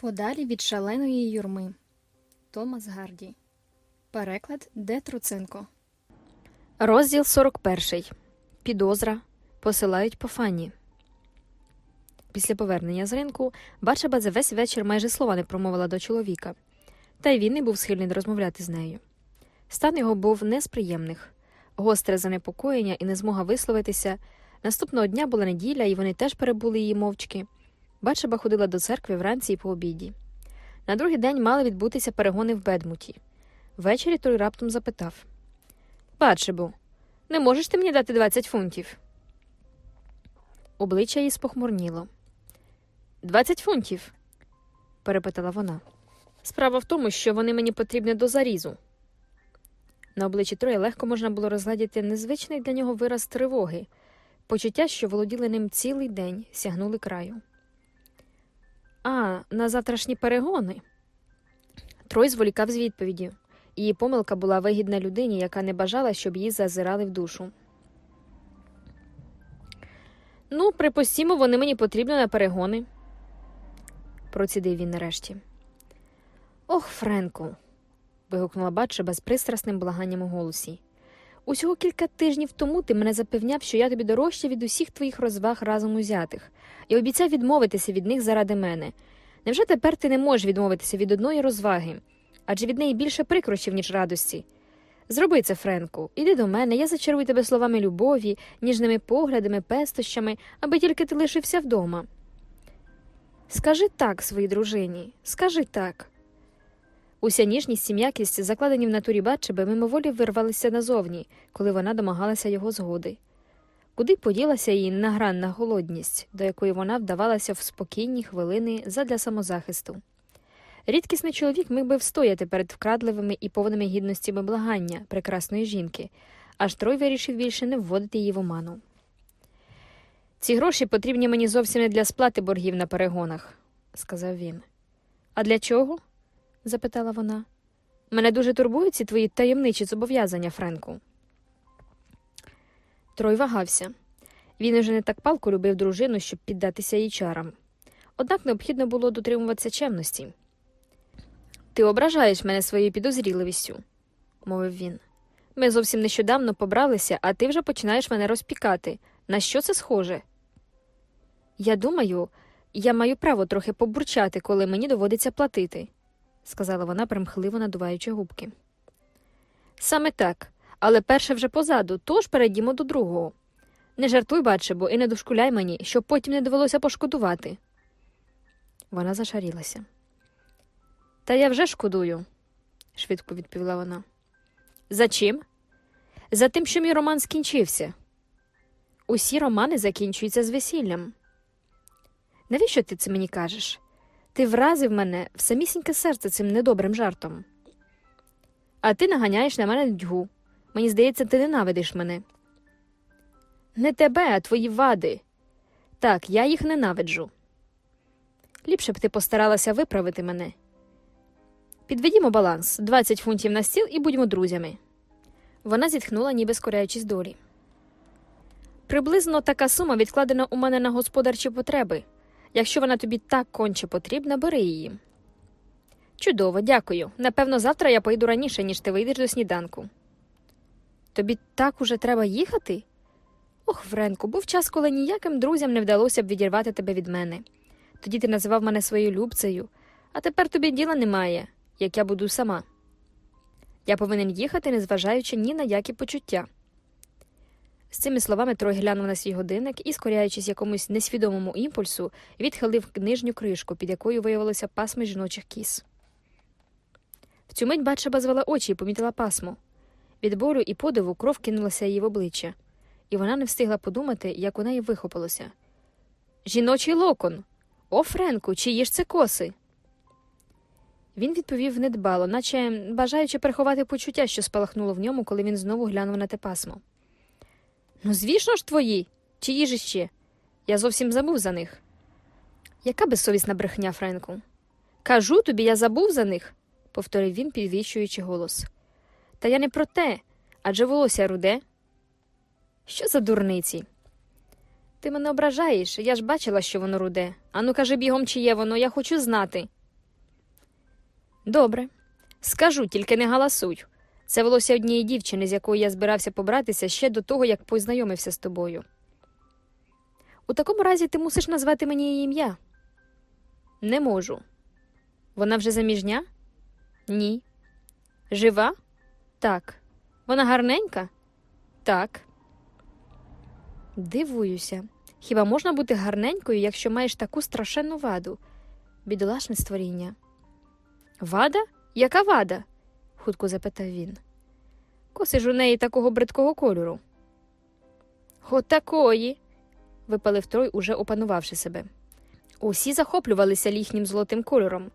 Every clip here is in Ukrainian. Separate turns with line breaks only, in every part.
Подалі від шаленої юрми. Томас Гарді. Переклад Де Труценко.
Розділ 41. Підозра. Посилають по фані. Після повернення з ринку Бачаба за весь вечір майже слова не промовила до чоловіка, та й він не був схильний розмовляти з нею. Стан його був не з приємних. Гостре занепокоєння і незмога висловитися. Наступного дня була неділя, і вони теж перебули її мовчки. Бачаба ходила до церкви вранці і по обіді. На другий день мали відбутися перегони в Бедмуті. Ввечері той раптом запитав Бачебу, не можеш ти мені дати 20 фунтів? Обличчя її спохмурніло. «20 фунтів? перепитала вона. Справа в тому, що вони мені потрібні до зарізу. На обличчі Троя легко можна було розглядіти незвичний для нього вираз тривоги, почуття, що володіли ним цілий день, сягнули краю. А, на завтрашні перегони. Трой зволікав з відповіддю. Її помилка була вигідна людині, яка не бажала, щоб її зазирали в душу. Ну, припустімо, вони мені потрібні на перегони, процідив він нарешті. Ох, Френку. вигукнула Батшеба з пристрасним благанням у голосі. Усього кілька тижнів тому ти мене запевняв, що я тобі дорожча від усіх твоїх розваг разом узятих, і обіцяв відмовитися від них заради мене. Невже тепер ти не можеш відмовитися від одної розваги? Адже від неї більше прикрощів, ніж радості. Зроби це, Френку, іди до мене, я зачарую тебе словами любові, ніжними поглядами, пестощами, аби тільки ти лишився вдома. Скажи так своїй дружині, скажи так. Уся ніжність і м'якість, закладені в натурі Батчеби, мимоволі вирвалися назовні, коли вона домагалася його згоди. Куди поділася її награнна голодність, до якої вона вдавалася в спокійні хвилини задля самозахисту. Рідкісний чоловік міг би встояти перед вкрадливими і повними гідностями благання прекрасної жінки, аж Трой вирішив більше не вводити її в оману. Ці гроші потрібні мені зовсім не для сплати боргів на перегонах, сказав він. А для чого? Запитала вона. Мене дуже турбують ці твої таємничі зобов'язання, Френку. Трой вагався. Він уже не так палко любив дружину, щоб піддатися їй чарам. Однак необхідно було дотримуватися чемності. Ти ображаєш мене своєю підозріливістю, мовив він. Ми зовсім нещодавно побралися, а ти вже починаєш мене розпікати. На що це схоже? Я думаю, я маю право трохи побурчати, коли мені доводиться платити, сказала вона, примхливо надуваючи губки. Саме так, але перше вже позаду, тож перейдімо до другого. Не жартуй, бачибо, і не дошкуляй мені, щоб потім не довелося пошкодувати. Вона зашарілася. Та я вже шкодую, швидко відповіла вона. За чим? За тим, що мій роман скінчився. Усі романи закінчуються з весіллям. Навіщо ти це мені кажеш? Ти вразив мене в самісіньке серце цим недобрим жартом. А ти наганяєш на мене нудьгу. Мені здається, ти ненавидиш мене. Не тебе, а твої вади. Так, я їх ненавиджу. Ліпше б ти постаралася виправити мене. Підведімо баланс 20 фунтів на стіл і будьмо друзями. Вона зітхнула, ніби скоряючись долі. Приблизно така сума відкладена у мене на господарчі потреби. Якщо вона тобі так конче потрібна, бери її. Чудово, дякую. Напевно, завтра я поїду раніше, ніж ти вийдеш до сніданку. Тобі так уже треба їхати? Ох, Френку, був час, коли ніяким друзям не вдалося б відірвати тебе від мене. Тоді ти називав мене своєю любцею, а тепер тобі діла немає, як я буду сама. Я повинен їхати, незважаючи ні на які почуття. З цими словами Трой глянув на свій годинник і, скоряючись якомусь несвідомому імпульсу, відхилив нижню кришку, під якою виявилося пасми жіночих кіз. В цю мить Батшеба звела очі і помітила пасму. Від болю і подиву кров кинулася їй в обличчя, і вона не встигла подумати, як у неї вихопилося. Жіночий локон. О, Френку, чиї ж це коси? Він відповів недбало, наче бажаючи приховати почуття, що спалахнуло в ньому, коли він знову глянув на те пасмо. Ну, звісно ж, твої, чиї ж ще? Я зовсім забув за них. Яка безсовісна брехня, Френку? Кажу тобі, я забув за них, повторив він, підвищуючи голос. Та я не про те, адже волосся руде. Що за дурниці? Ти мене ображаєш, я ж бачила, що воно руде. Ану, кажи бігом, чиє воно, я хочу знати. Добре. Скажу, тільки не галасуй. Це волосся однієї дівчини, з якою я збирався побратися ще до того, як познайомився з тобою. У такому разі ти мусиш назвати мені її ім'я. Не можу. Вона вже заміжня? Ні. Жива? Так. Вона гарненька? Так. Дивуюся. Хіба можна бути гарненькою, якщо маєш таку страшенну ваду? Бідолашне створіння. Вада? Яка вада? Хутко запитав він. Коси ж у неї такого бридкого кольору. От такої. випалив Трой, уже опанувавши себе. Усі захоплювалися ліхнім золотим кольором.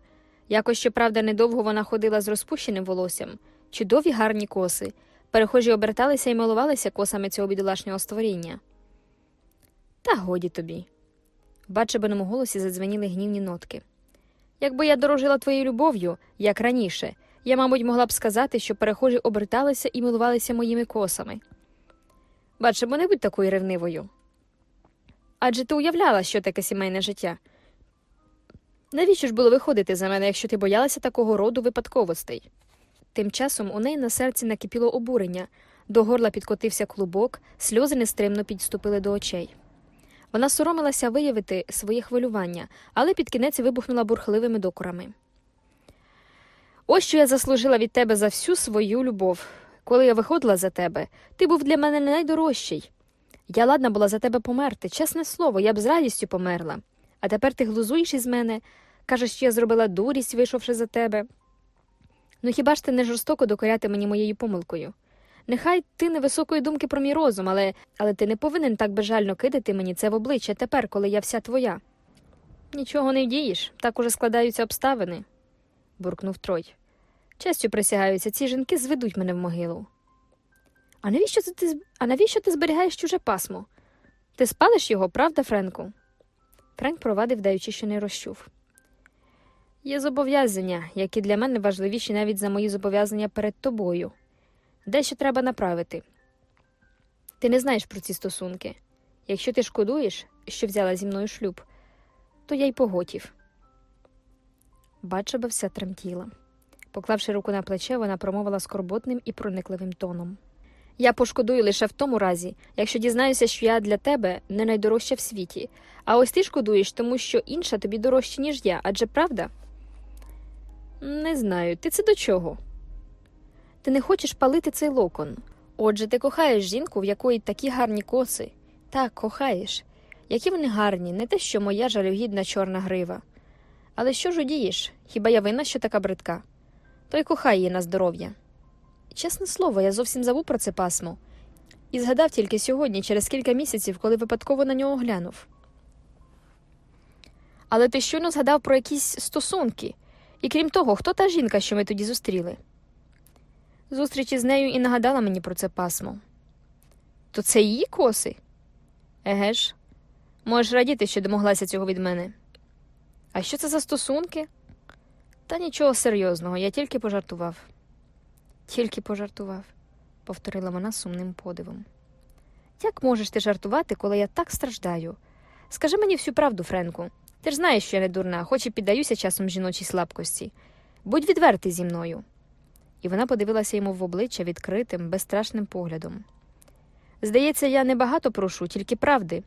Якось, щоправда, недовго вона ходила з розпущеним волоссям, чудові гарні коси. Перехожі оберталися і милувалися косами цього бідолашнього створіння. Та годі тобі. В бачебаному голосі задзвеніли гнівні нотки. Якби я дорожила твоєю любов'ю, як раніше, я, мабуть, могла б сказати, що перехожі оберталися і милувалися моїми косами. Бачимо, не будь такою ревнивою. Адже ти уявляла, що таке сімейне життя. Навіщо ж було виходити за мене, якщо ти боялася такого роду випадковостей? Тим часом у неї на серці накипіло обурення, до горла підкотився клубок, сльози нестримно підступили до очей. Вона соромилася виявити своє хвилювання, але під кінець вибухнула бурхливими докорами. Ось що я заслужила від тебе за всю свою любов. Коли я виходила за тебе, ти був для мене найдорожчий. Я ладна була за тебе померти, чесне слово, я б з радістю померла. А тепер ти глузуєш із мене, кажеш, що я зробила дурість, вийшовши за тебе. Ну хіба ж ти не жорстоко докоряти мені моєю помилкою? Нехай ти невисокої думки про мій розум, але але ти не повинен так безжально кидати мені це в обличчя тепер, коли я вся твоя. Нічого не вдієш, так уже складаються обставини, буркнув Трой. Честю присягаються, ці жінки зведуть мене в могилу. А навіщо ти а навіщо ти зберігаєш чуже пасмо? Ти спалиш його, правда, Френку? Френк провадив, даючи, що не розчув. Є зобов'язання, які для мене важливіші навіть за мої зобов'язання перед тобою. Дещо треба направити. Ти не знаєш про ці стосунки. Якщо ти шкодуєш, що взяла зі мною шлюб, то я й поготів. Бачаба вся тремтіла. Поклавши руку на плече, вона промовила скорботним і проникливим тоном. Я пошкодую лише в тому разі, якщо дізнаюся, що я для тебе не найдорожча в світі, а ось ти шкодуєш, тому що інша тобі дорожча, ніж я, адже правда? Не знаю, ти це до чого? Ти не хочеш палити цей локон. Отже, ти кохаєш жінку, в якої такі гарні коси. Так, кохаєш. Які вони гарні, не те, що моя жалюгідна чорна грива. Але що ж удієш? Хіба я винна, що така бридка? То й кохай її на здоров'я. Чесне слово, я зовсім забув про це пасмо. І згадав тільки сьогодні, через кілька місяців, коли випадково на нього глянув. Але ти щойно згадав про якісь стосунки. І крім того, хто та жінка, що ми тоді зустріли? Зустріч із нею і нагадала мені про це пасмо. То це її коси? Еге ж, можеш радіти, що домоглася цього від мене. А що це за стосунки? Та нічого серйозного, я тільки пожартував. Тільки пожартував, повторила вона сумним подивом. Як можеш ти жартувати, коли я так страждаю? Скажи мені всю правду, Френку. Ти ж знаєш, що я не дурна, хоч і піддаюся часом жіночій слабкості. Будь відвертий зі мною. І вона подивилася йому в обличчя відкритим, безстрашним поглядом. Здається, я небагато прошу, тільки правди.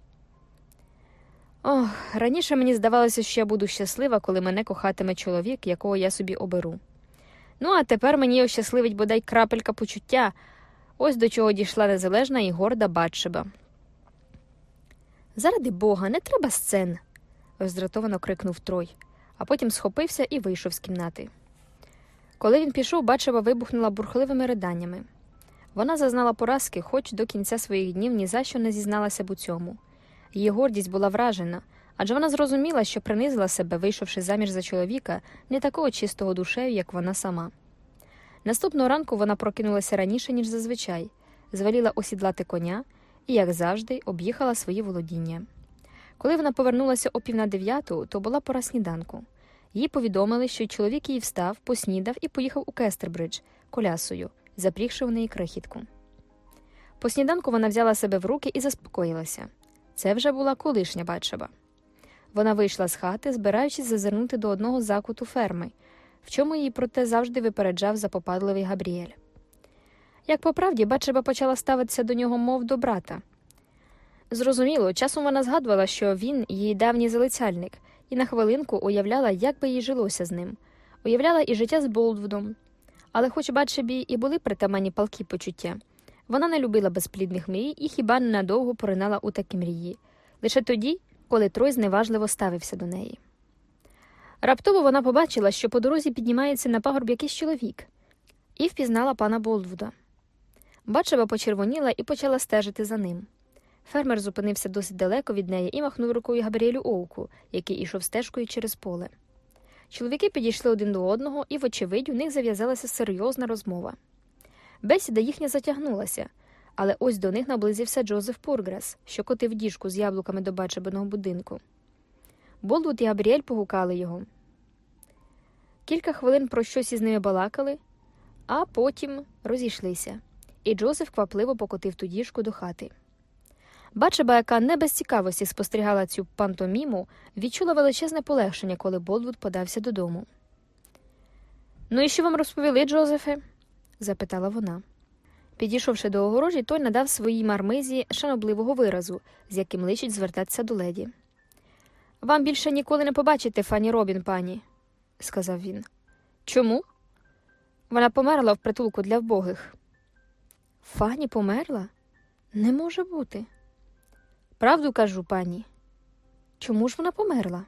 Ох, раніше мені здавалося, що я буду щаслива, коли мене кохатиме чоловік, якого я собі оберу. Ну, а тепер мені ощасливить бодай крапелька почуття, ось до чого дійшла незалежна і горда Батшеба. Заради бога, не треба сцен, роздратовано крикнув Трой, а потім схопився і вийшов з кімнати. Коли він пішов, Батшеба вибухнула бурхливими риданнями. Вона зазнала поразки, хоч до кінця своїх днів ні за що не зізналася б у цьому. Її гордість була вражена, адже вона зрозуміла, що принизила себе, вийшовши заміж за чоловіка, не такого чистого душею, як вона сама. Наступного ранку вона прокинулася раніше, ніж зазвичай, звеліла осідлати коня і, як завжди, об'їхала свої володіння. Коли вона повернулася о пів на дев'яту, то була пора сніданку. Їй повідомили, що чоловік її встав, поснідав і поїхав у Кестербридж колясою, запрігши в неї крихітку. По сніданку вона взяла себе в руки і заспокоїлася. Це вже була колишня Батшеба. Вона вийшла з хати, збираючись зазирнути до одного закуту ферми, в чому її проте завжди випереджав запопадливий Габріель. Як по правді, Батшеба почала ставитися до нього, мов до брата. Зрозуміло, часом вона згадувала, що він її давній залицяльник, і на хвилинку уявляла, як би їй жилося з ним, уявляла і життя з Болдвудом. Але, хоч Батшебі і були притаманні палкі почуття, вона не любила безплідних мрій і хіба ненадовго поринала у такі мрії, лише тоді, коли Трой зневажливо ставився до неї. Раптово вона побачила, що по дорозі піднімається на пагорб якийсь чоловік, і впізнала пана Болдвуда. Бачева почервоніла і почала стежити за ним. Фермер зупинився досить далеко від неї і махнув рукою Габріелю Оуку, який ішов стежкою через поле. Чоловіки підійшли один до одного, і, вочевидь, у них зав'язалася серйозна розмова. Бесіда їхня затягнулася, але ось до них наблизився Джозеф Пургрес, що котив діжку з яблуками до бачебиного будинку. Болдвуд і Габріель погукали його. Кілька хвилин про щось із ними балакали, а потім розійшлися, і Джозеф квапливо покотив ту діжку до хати. Бачеба, яка не без цікавості спостерігала цю пантоміму, відчула величезне полегшення, коли Болдвуд подався додому. Ну і що вам розповіли, Джозефе? Запитала вона. Підійшовши до огорожі, той надав своїй мармизі шанобливого виразу, з яким личить звертатися до леді. Вам більше ніколи не побачите Фані Робін, пані, сказав він. Чому? Вона померла в притулку для вбогих. Фані померла? Не може бути. Правду кажу, пані. Чому ж вона померла?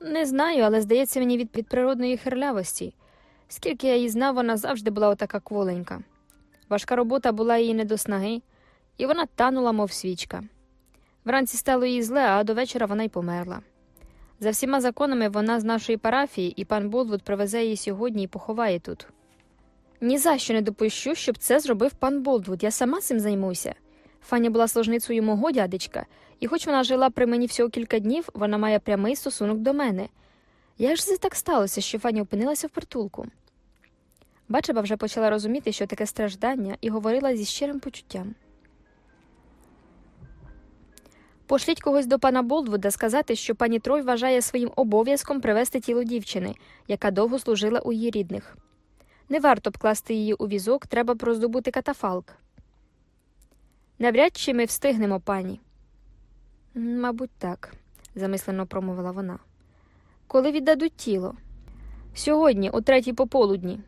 Не знаю, але здається мені від, від природної хирлявості. Скільки я її знав, вона завжди була отака кволенька. Важка робота була її не до снаги, і вона танула, мов свічка. Вранці стало їй зле, а до вечора вона й померла. За всіма законами вона з нашої парафії, і пан Болвуд привезе її сьогодні і поховає тут. Ні за що не допущу, щоб це зробив пан Болдвуд. Я сама цим займуся. Фані була служницею мого дядечка, і хоч вона жила при мені всього кілька днів, вона має прямий стосунок до мене. Як ж це так сталося, що Фані опинилася в притулку? Бачеба вже почала розуміти, що таке страждання, і говорила зі щирим почуттям. Пошліть когось до пана Болдвуда сказати, що пані Трой вважає своїм обов'язком привезти тіло дівчини, яка довго служила у її рідних. Не варто б класти її у візок, треба б роздобути катафалк. Навряд чи ми встигнемо, пані. Мабуть, так, замислено промовила вона. Коли віддадуть тіло? Сьогодні, о третій пополудні.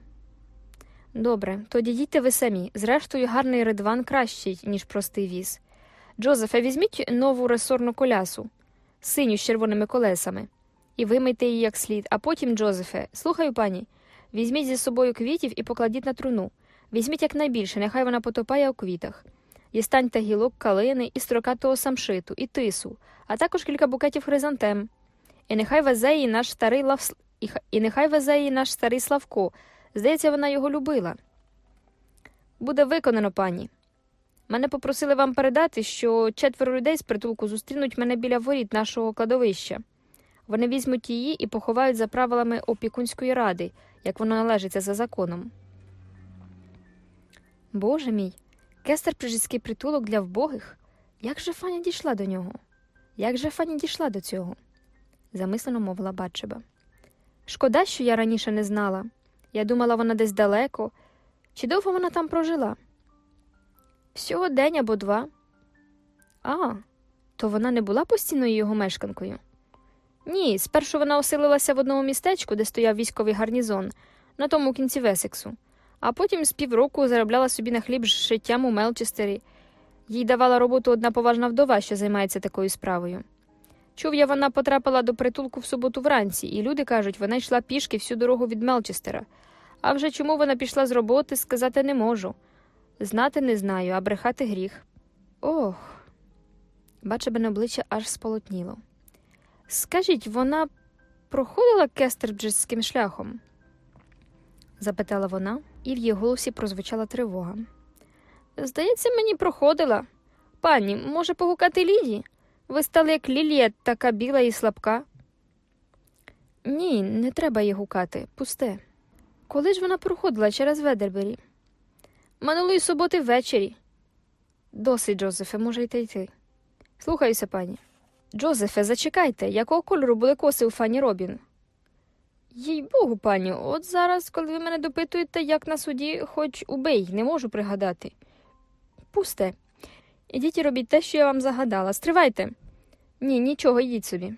Добре, тоді їдьте ви самі. Зрештою, гарний ридван кращий, ніж простий віз. Джозефе, візьміть нову ресорну колясу, синю з червоними колесами, і вимийте її як слід, а потім, Джозефе, слухаю пані, візьміть зі собою квітів і покладіть на труну. Візьміть якнайбільше, нехай вона потопає у квітах. Дістаньте гілок калини і строкатого самшиту, і тису, а також кілька букетів хризантем. І нехай везе її наш старий лав... і, і нехай везе її наш старий Славко. Здається, вона його любила. Буде виконано, пані. Мене попросили вам передати, що четверо людей з притулку зустрінуть мене біля воріт нашого кладовища. Вони візьмуть її і поховають за правилами опікунської ради, як воно належиться за законом. Боже мій, кестер прижицький притулок для вбогих. Як же Фаня дійшла до нього? Як же Фаня дійшла до цього? Замислено мовила Батшеба. Шкода, що я раніше не знала. Я думала, вона десь далеко. Чи довго вона там прожила? Всього день або два. А, то вона не була постійною його мешканкою? Ні, спершу вона оселилася в одному містечку, де стояв військовий гарнізон, на тому кінці Весексу, а потім з півроку заробляла собі на хліб з шиттям у Мелчестері. Їй давала роботу одна поважна вдова, що займається такою справою. Чув я, вона потрапила до притулку в суботу вранці, і люди кажуть, вона йшла пішки всю дорогу від Мелчестера. А вже чому вона пішла з роботи, сказати не можу. Знати не знаю, а брехати гріх. Ох. Бачебе обличчя аж сполотніло. Скажіть, вона проходила кестербджським шляхом? запитала вона, і в її голосі прозвучала тривога. Здається, мені проходила. Пані, може погукати Ліді? Ви стали як лілія, така біла і слабка. Ні, не треба її гукати, пусте. Коли ж вона проходила через Ведербері? Минулої суботи ввечері. Досить, Джозефе, можете йти. Слухаюся, пані. Джозефе, зачекайте, якого кольору були коси у Фані Робін? Їй богу, пані, от зараз, коли ви мене допитуєте, як на суді, хоч убий, не можу пригадати. Пусте. Ідіть і робіть те, що я вам загадала. Стривайте. Ні, нічого, йдіть собі.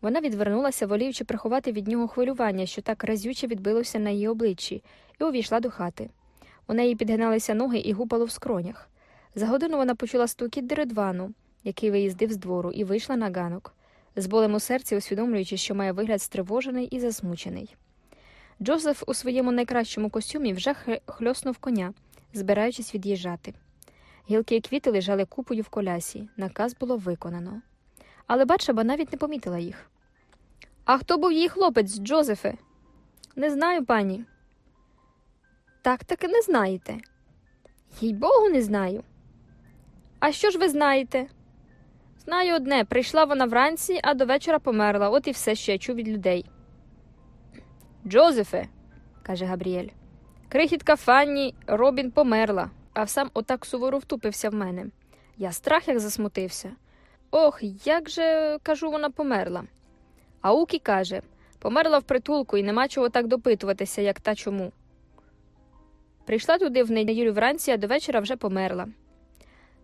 Вона відвернулася, воліючи приховати від нього хвилювання, що так разюче відбилося на її обличчі, і увійшла до хати. У неї підгиналися ноги і гупало в скронях. За годину вона почула стукіт деридвану, який виїздив з двору, і вийшла на ганок, з болем у серці усвідомлюючи, що має вигляд стривожений і засмучений. Джозеф у своєму найкращому костюмі вже хльоснув коня, збираючись від'їжджати. Гілки і квіти лежали купою в колясі, наказ було виконано. Але Батшеба навіть не помітила їх. А хто був її хлопець, Джозефе? Не знаю, пані. Так таки не знаєте. Їй богу, не знаю. А що ж ви знаєте? Знаю одне, прийшла вона вранці, а до вечора померла, от і все, що я чув від людей. Джозефе, каже Габріель, крихітка Фанні Робін померла, а сам отак суворо втупився в мене. Я страх як засмутився. Ох, як же, кажу, вона померла. А Укі каже померла в притулку і нема чого так допитуватися, як та чому. Прийшла туди в неділю вранці, а до вечора вже померла.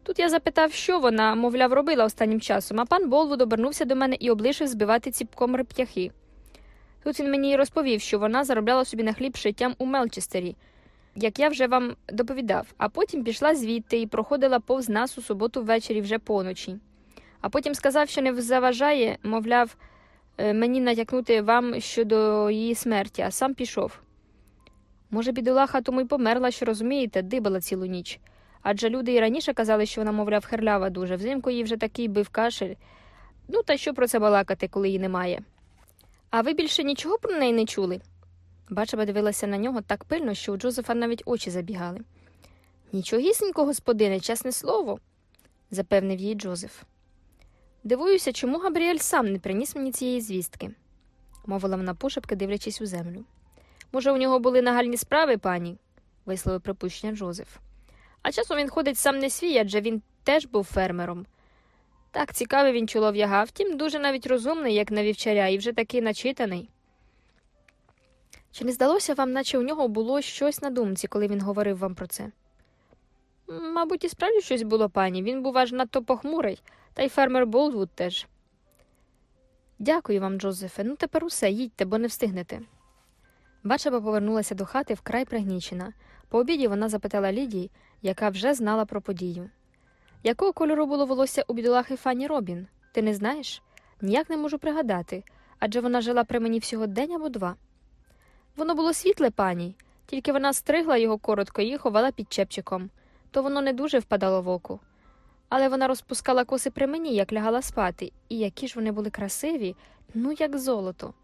Тут я запитав, що вона, мовляв, робила останнім часом, а пан Болвуд обернувся до мене і облишив збивати ціпком реп'яхи. Тут він мені й розповів, що вона заробляла собі на хліб шиттям у Мелчестері, як я вже вам доповідав, а потім пішла звідти і проходила повз нас у суботу ввечері вже поночі. А потім сказав, що не заважає, мовляв, е, мені натякнути вам щодо її смерті, а сам пішов. Може, бідолаха тому й померла, що розумієте, дибала цілу ніч. Адже люди і раніше казали, що вона, мовляв, херлява дуже, взимку їй вже такий бив кашель. Ну, та що про це балакати, коли її немає. А ви більше нічого про неї не чули? Бачаба дивилася на нього так пильно, що у Джозефа навіть очі забігали. Нічогісінько, господине, чесне слово, запевнив їй Джозеф. Дивуюся, чому Габріель сам не приніс мені цієї звістки, мовила вона пошепки, дивлячись у землю. Може, у нього були нагальні справи, пані, висловив припущення Джозеф. А часом він ходить сам не свій, адже він теж був фермером. Так, цікавий він чолов'яга, втім, дуже навіть розумний, як на вівчаря, і вже такий начитаний. Чи не здалося вам, наче у нього було щось на думці, коли він говорив вам про це? Мабуть, і справді щось було, пані. Він був аж надто похмурий, та й фермер Болдвуд теж. Дякую вам, Джозефе. Ну тепер усе, їдьте, бо не встигнете. Бачаба повернулася до хати вкрай пригнічена. По обіді вона запитала Лідії, яка вже знала про подію. Якого кольору було волосся у бідолахи Фанні Робін? Ти не знаєш? Ніяк не можу пригадати, адже вона жила при мені всього день або два. Воно було світле, пані, тільки вона стригла його коротко і ховала під чепчиком, то воно не дуже впадало в око. Але вона розпускала коси при мені, як лягала спати, і які ж вони були красиві, ну як золото.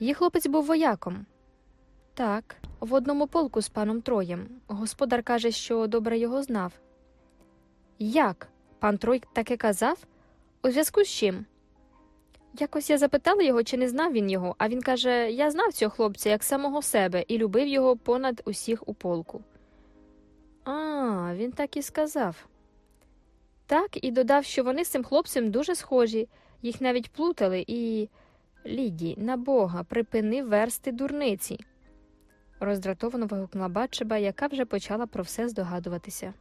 Її хлопець був вояком. Так, в одному полку з паном Троєм. Господар каже, що добре його знав. Як? Пан Трой таке казав? У зв'язку з чим? Якось я запитала його, чи не знав він його, а він каже: я знав цього хлопця як самого себе і любив його понад усіх у полку. А, він так і сказав. Так, і додав, що вони з цим хлопцем дуже схожі, їх навіть плутали, і. Ліді, на бога, припини версти дурниці. роздратовано вигукнула Батшеба, яка вже почала про все здогадуватися.